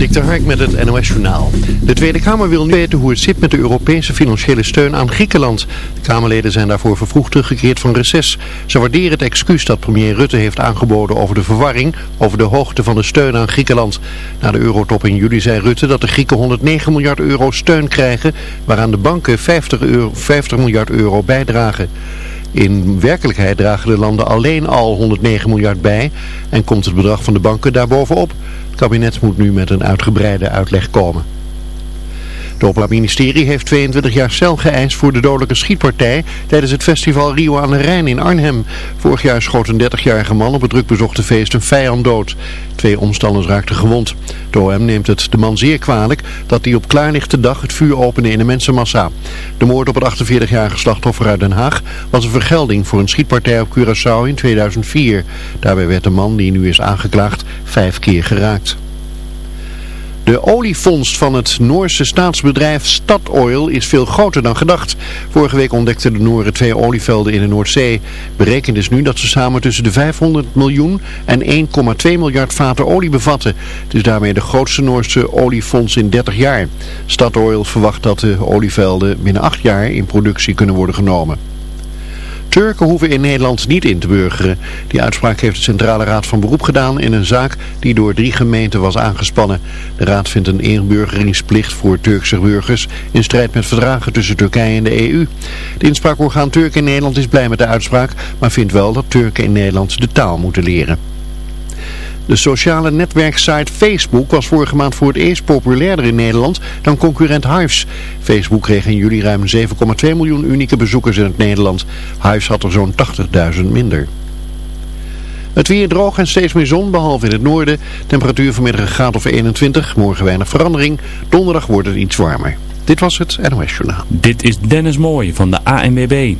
Dik de Hark met het NOS Journaal. De Tweede Kamer wil nu weten hoe het zit met de Europese financiële steun aan Griekenland. De Kamerleden zijn daarvoor vervroegd teruggekeerd van reces. Ze waarderen het excuus dat premier Rutte heeft aangeboden over de verwarring over de hoogte van de steun aan Griekenland. Na de eurotop in juli zei Rutte dat de Grieken 109 miljard euro steun krijgen, waaraan de banken 50, euro, 50 miljard euro bijdragen. In werkelijkheid dragen de landen alleen al 109 miljard bij en komt het bedrag van de banken daarbovenop. Kabinet moet nu met een uitgebreide uitleg komen. Het Openbaar Ministerie heeft 22 jaar cel geëist voor de dodelijke schietpartij tijdens het festival Rio aan de Rijn in Arnhem. Vorig jaar schoot een 30-jarige man op het drukbezochte feest een vijand dood. Twee omstanders raakten gewond. De OM neemt het de man zeer kwalijk dat hij op klaarlichte dag het vuur opende in een mensenmassa. De moord op het 48-jarige slachtoffer uit Den Haag was een vergelding voor een schietpartij op Curaçao in 2004. Daarbij werd de man die nu is aangeklaagd vijf keer geraakt. De olievondst van het Noorse staatsbedrijf Statoil is veel groter dan gedacht. Vorige week ontdekten de Nooren twee olievelden in de Noordzee. Berekend is nu dat ze samen tussen de 500 miljoen en 1,2 miljard vaten olie bevatten. Het is daarmee de grootste Noorse oliefonds in 30 jaar. Statoil verwacht dat de olievelden binnen 8 jaar in productie kunnen worden genomen. Turken hoeven in Nederland niet in te burgeren. Die uitspraak heeft de Centrale Raad van Beroep gedaan in een zaak die door drie gemeenten was aangespannen. De raad vindt een inburgeringsplicht voor Turkse burgers in strijd met verdragen tussen Turkije en de EU. De inspraakorgaan Turken in Nederland is blij met de uitspraak, maar vindt wel dat Turken in Nederland de taal moeten leren. De sociale netwerksite Facebook was vorige maand voor het eerst populairder in Nederland dan concurrent Hives. Facebook kreeg in juli ruim 7,2 miljoen unieke bezoekers in het Nederland. Hives had er zo'n 80.000 minder. Het weer droog en steeds meer zon, behalve in het noorden. Temperatuur vanmiddag een graad of 21, morgen weinig verandering. Donderdag wordt het iets warmer. Dit was het NOS Journaal. Dit is Dennis Mooij van de ANWB.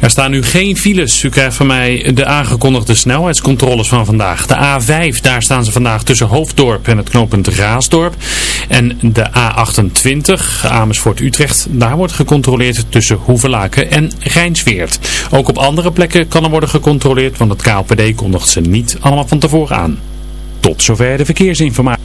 Er staan nu geen files. U krijgt van mij de aangekondigde snelheidscontroles van vandaag. De A5, daar staan ze vandaag tussen Hoofddorp en het knooppunt Raasdorp. En de A28, Amersfoort-Utrecht, daar wordt gecontroleerd tussen Hoevelaken en Rijnsweert. Ook op andere plekken kan er worden gecontroleerd, want het KLPD kondigt ze niet allemaal van tevoren aan. Tot zover de verkeersinformatie.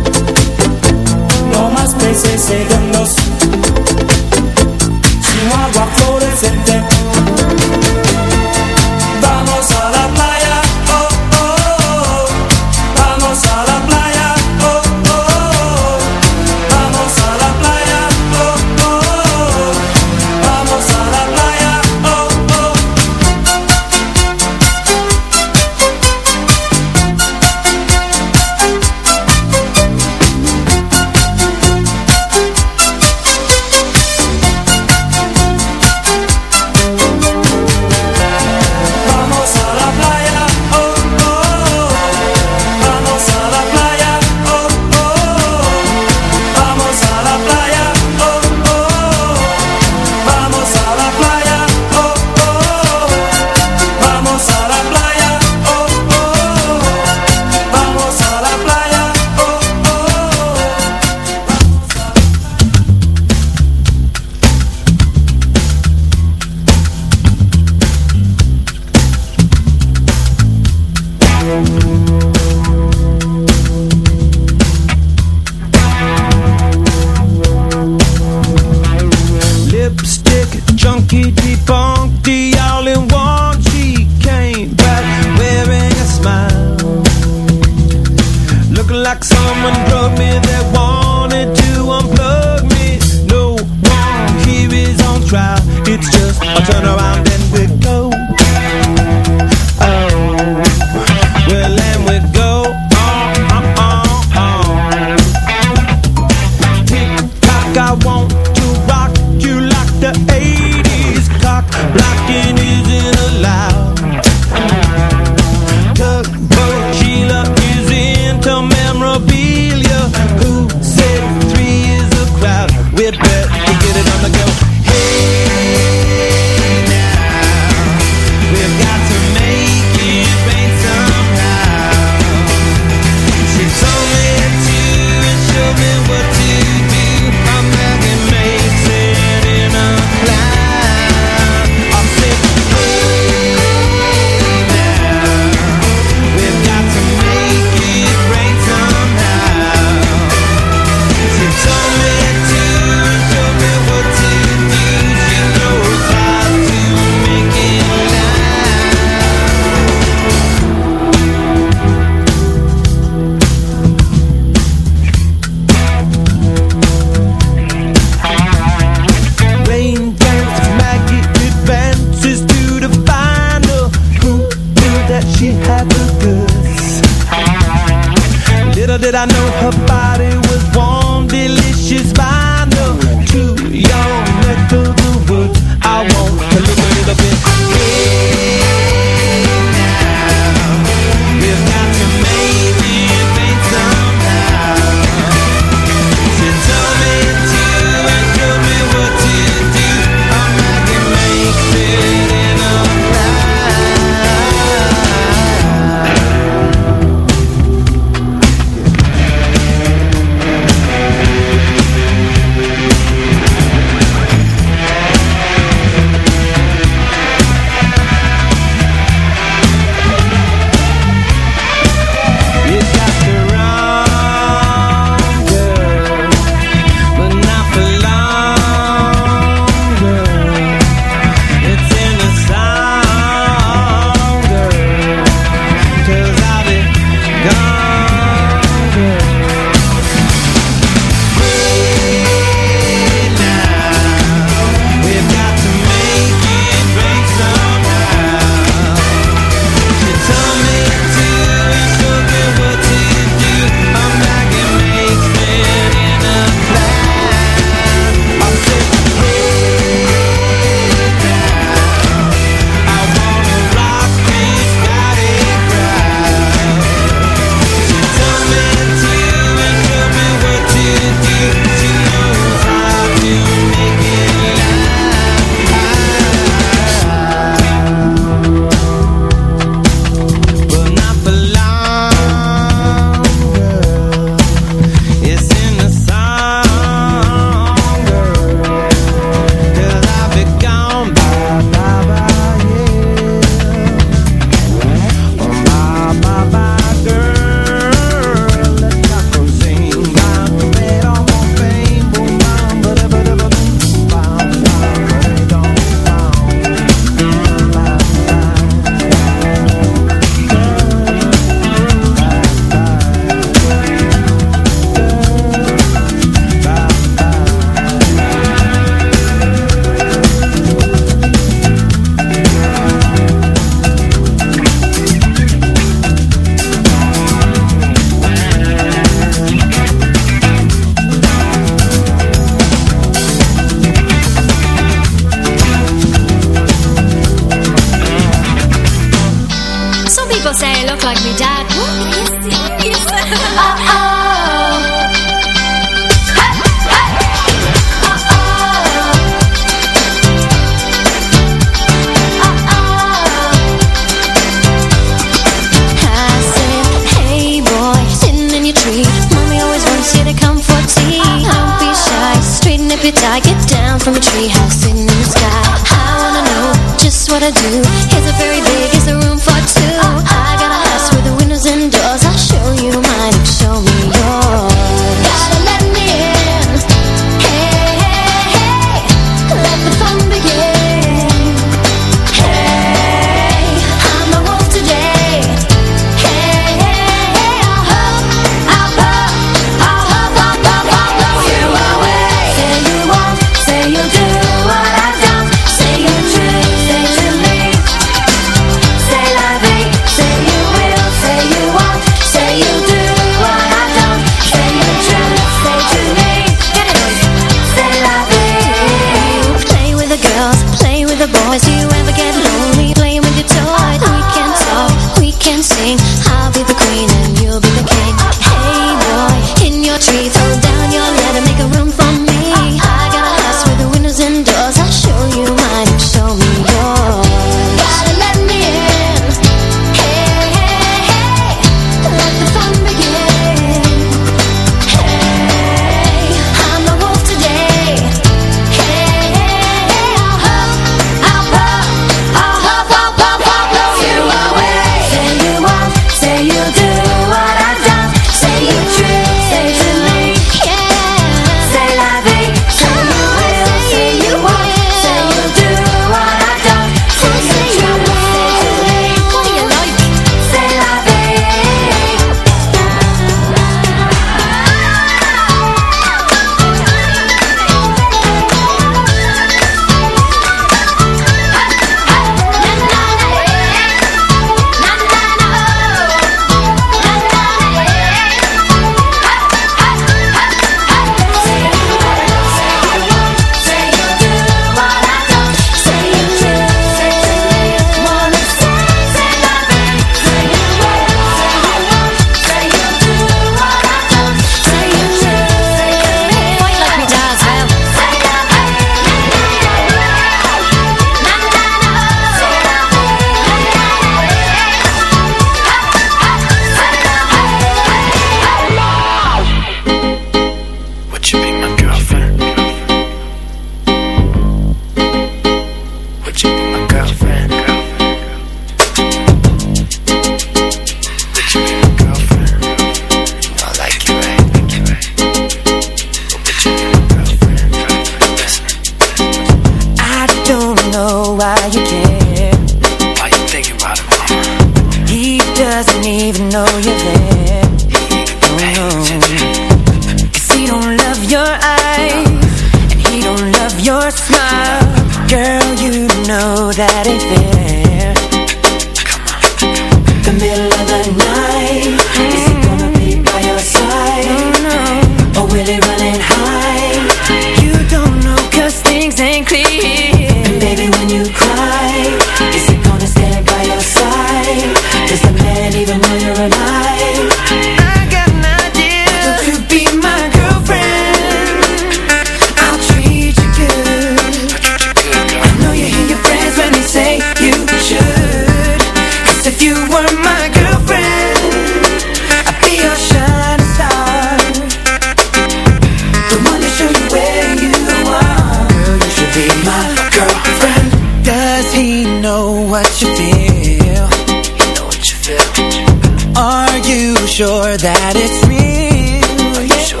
sure that it's real sure?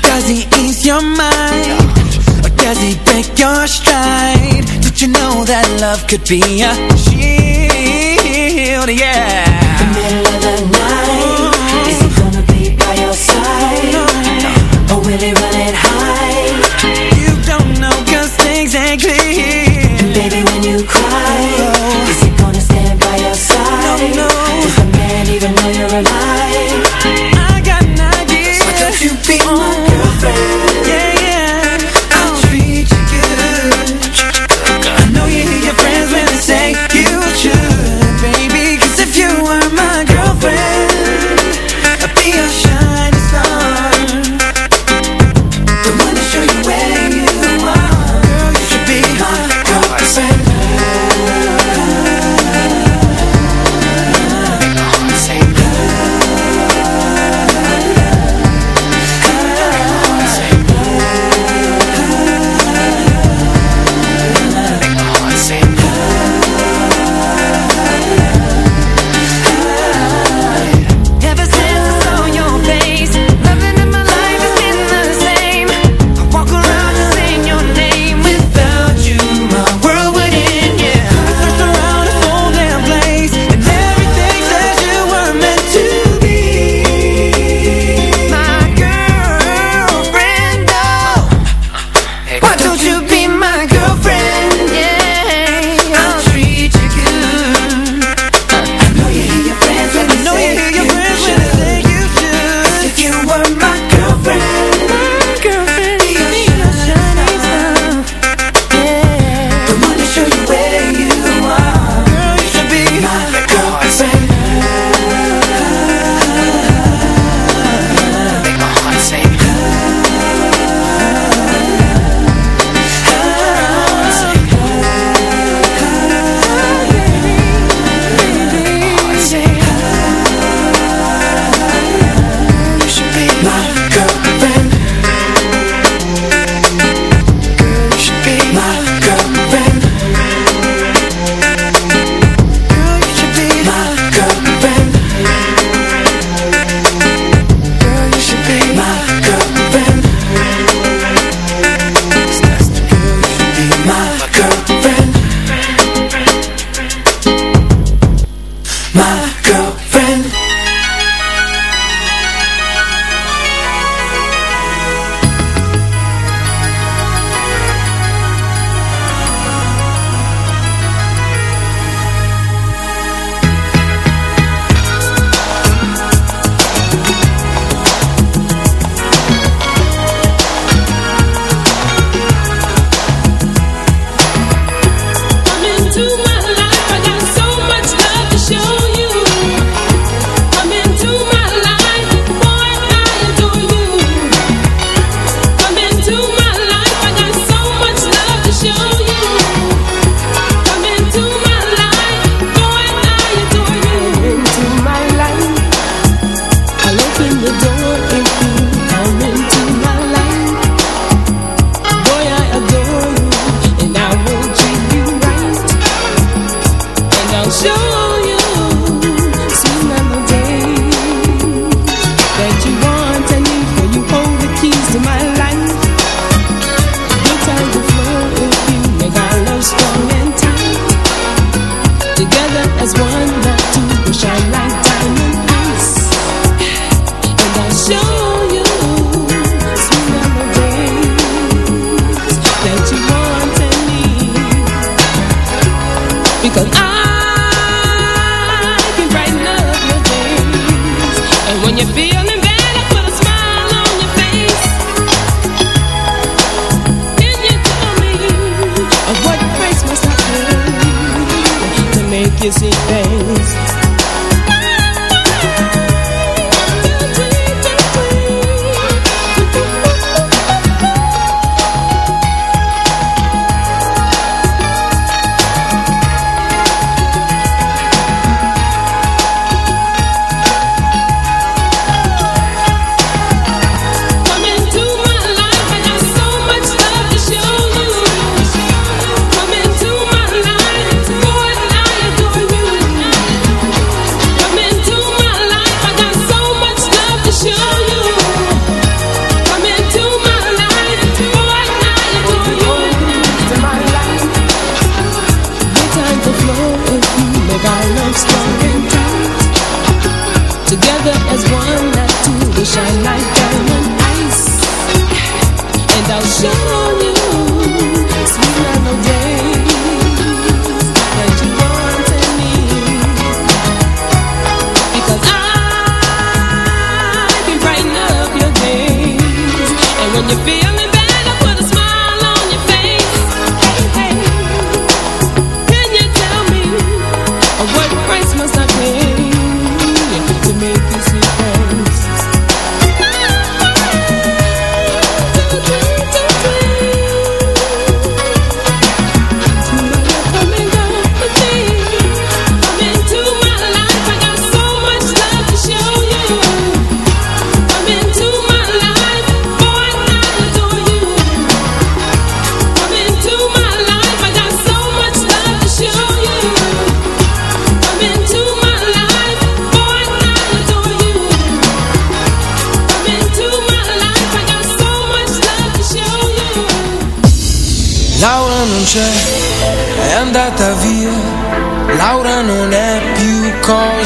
Does he ease your mind? Or does he break your stride? Did you know that love could be a shield, yeah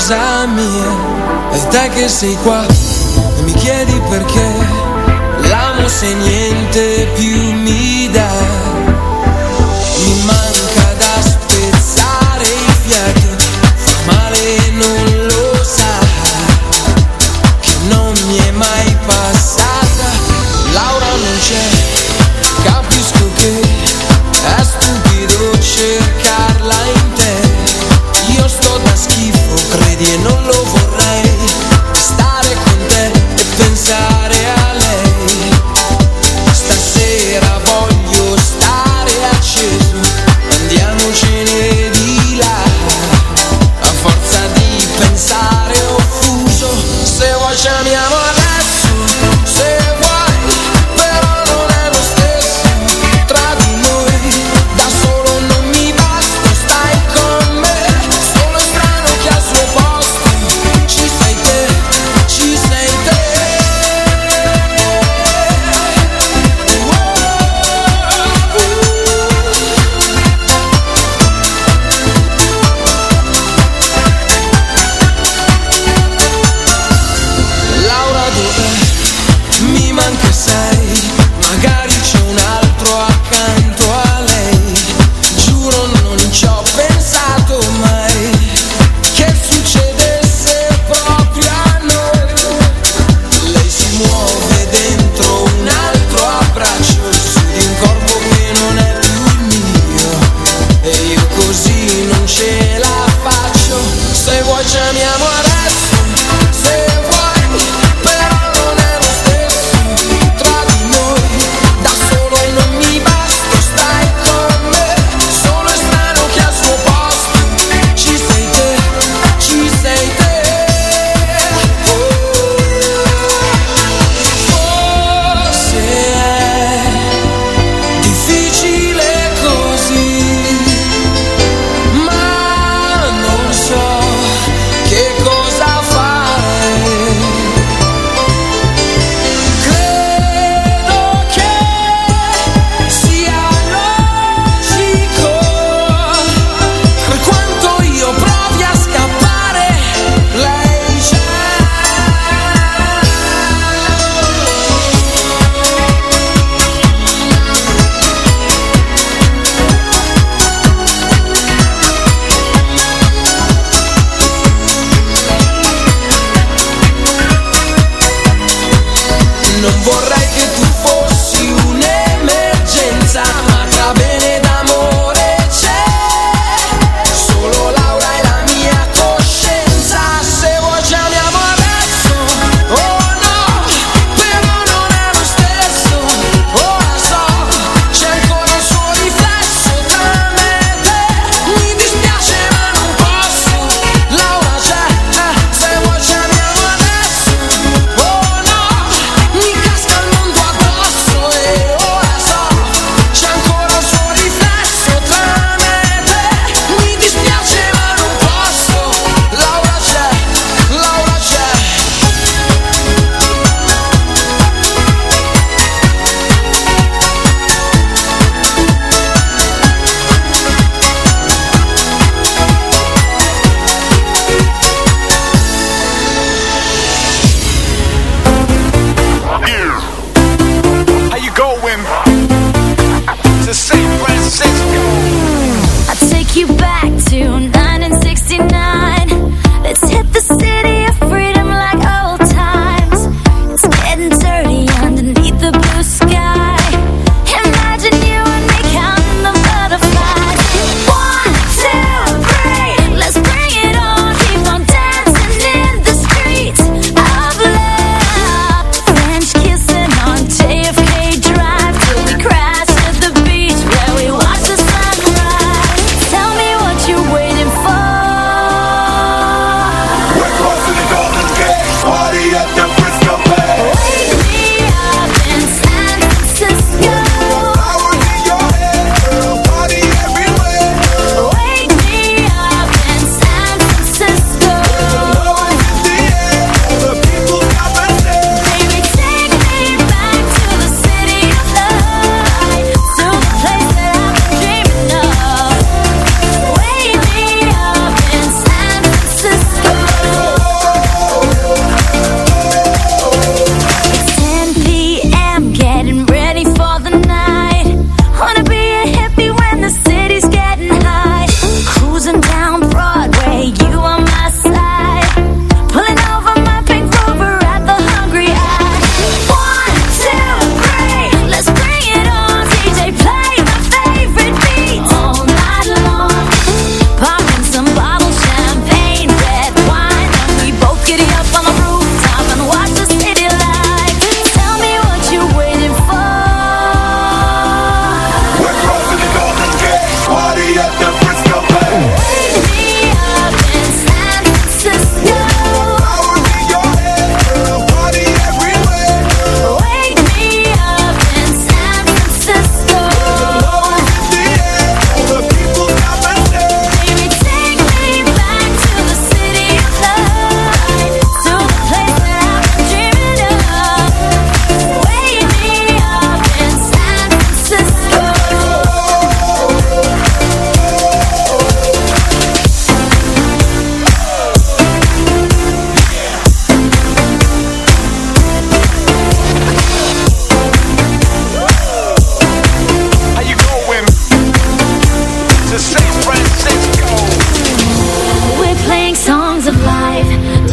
cosa mia. E te che sei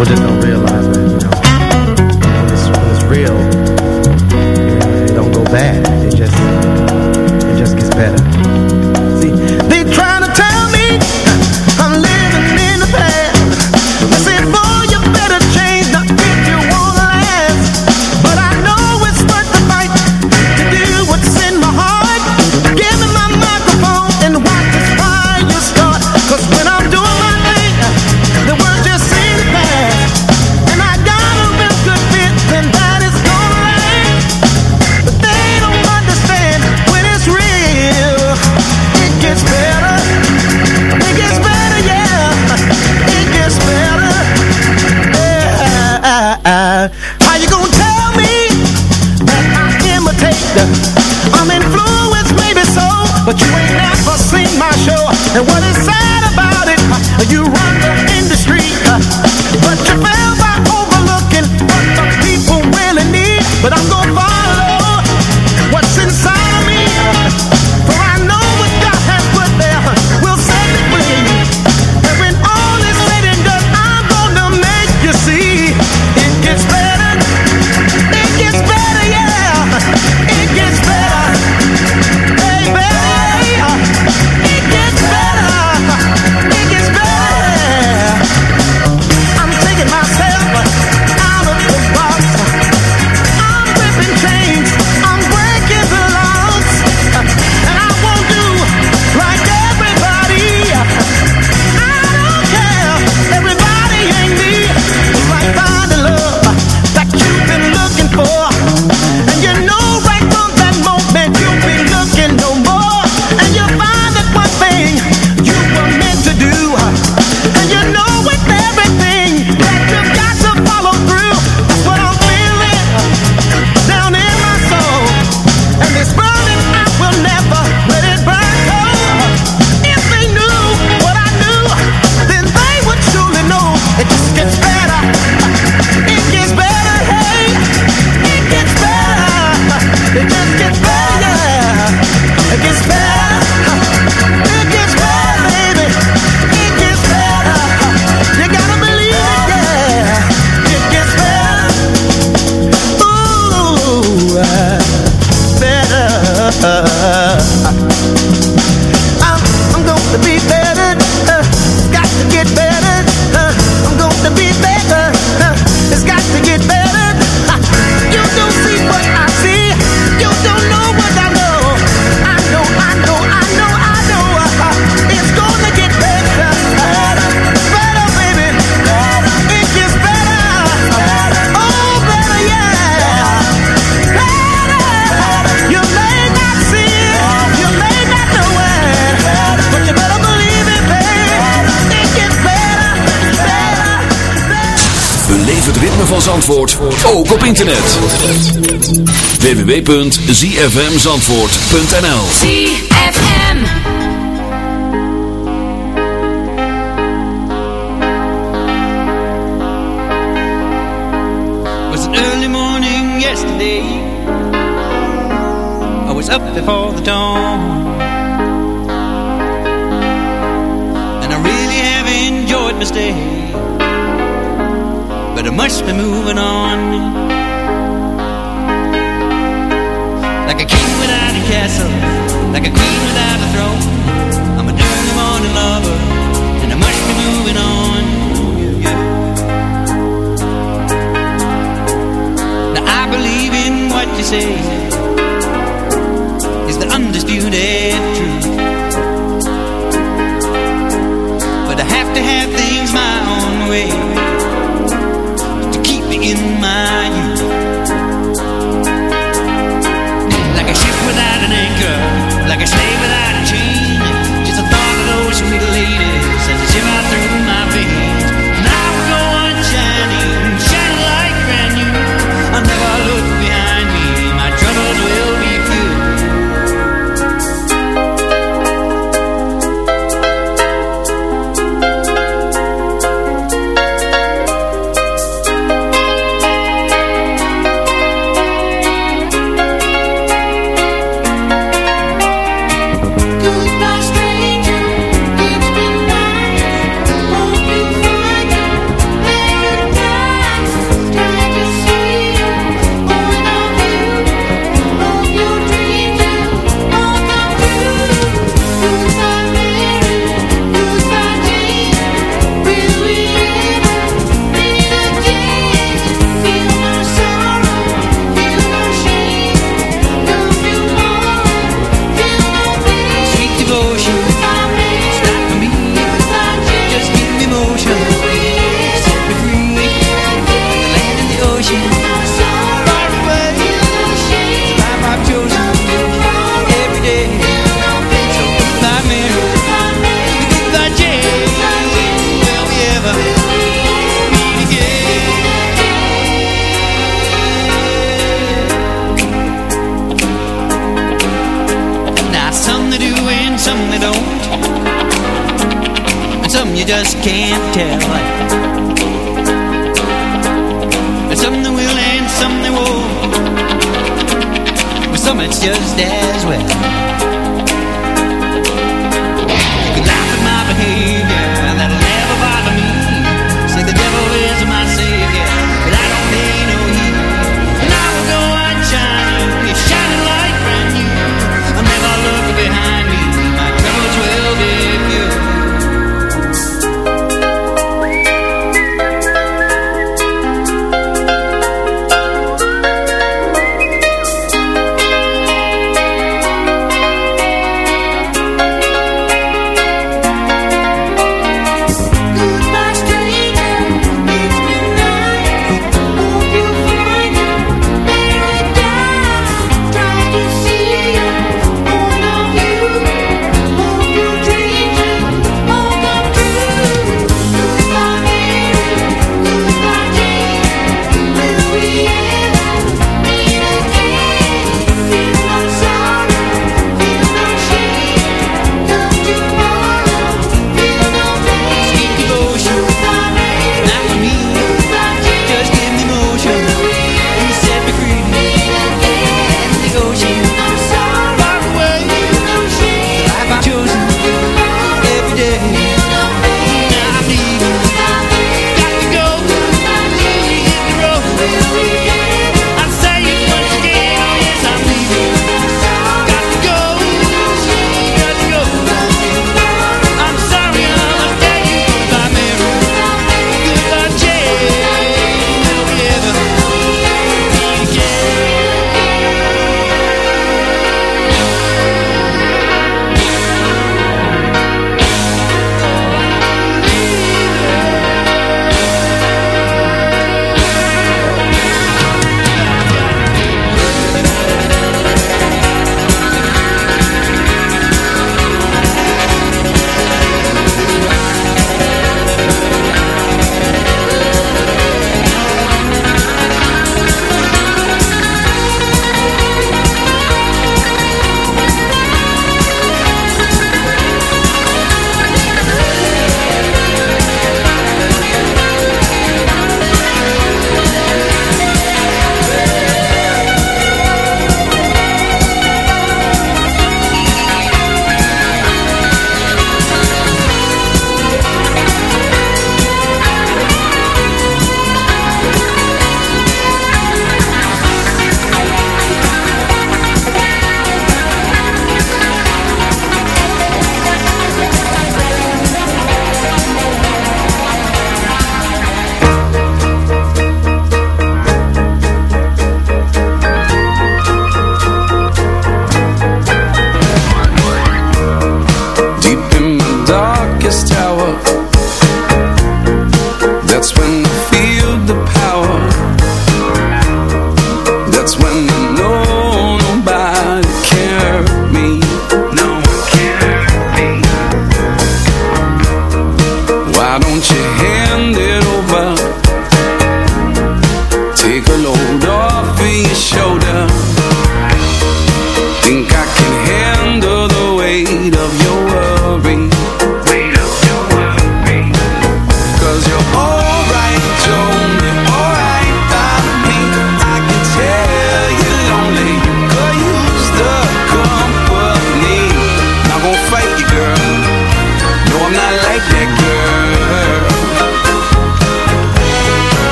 was it no I'm influenced, maybe so, but you ain't never seen my show. And what is sad about it, you run the industry, but you by overlooking what the people really need. But I'm going uh, van Zandvoort ook op internet. www.zfmzandvoort.nl ZFM was an early morning yesterday. I was up before the dawn. moving on.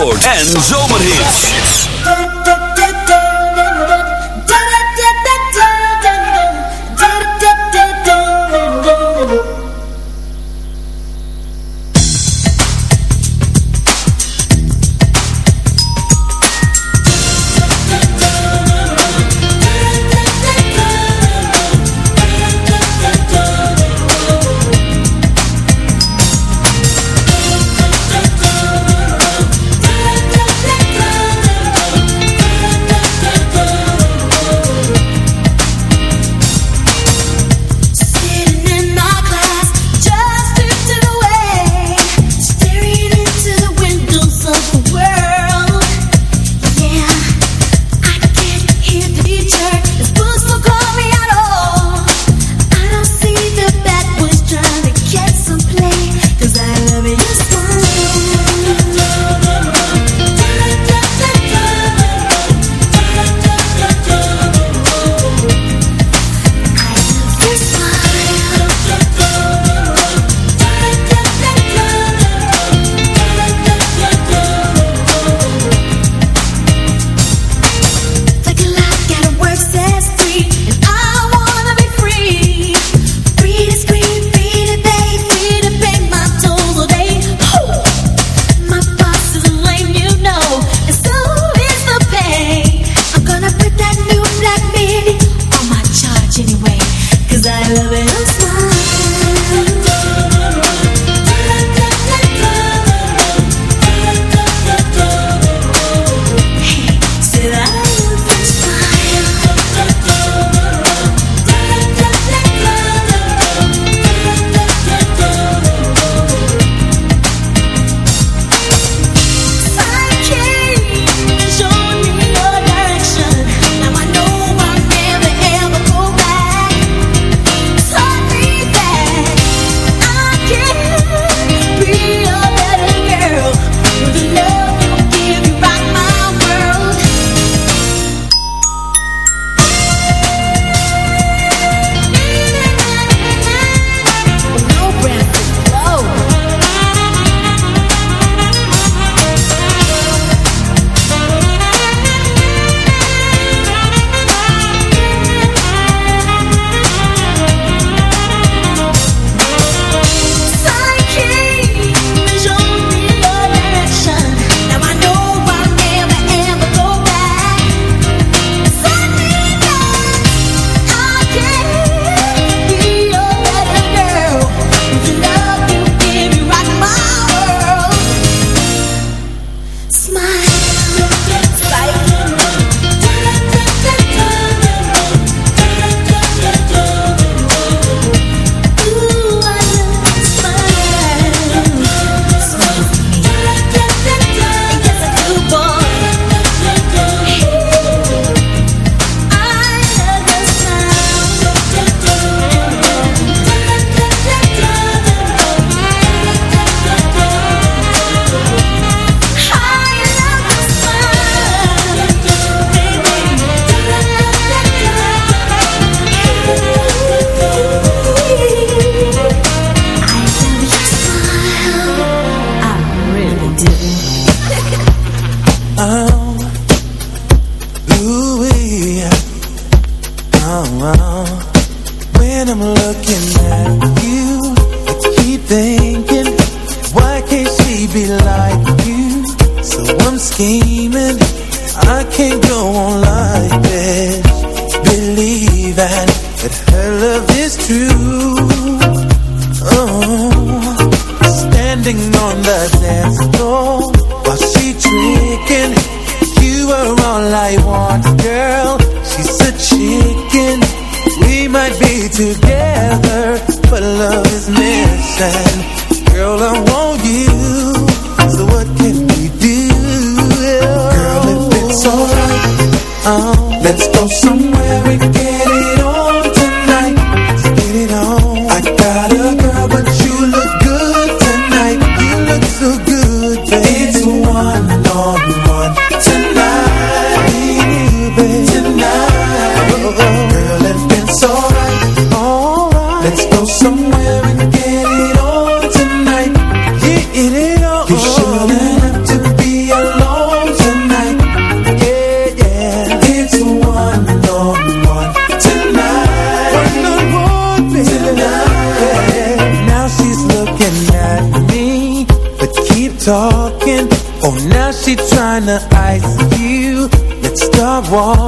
En zomerhit.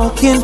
Walking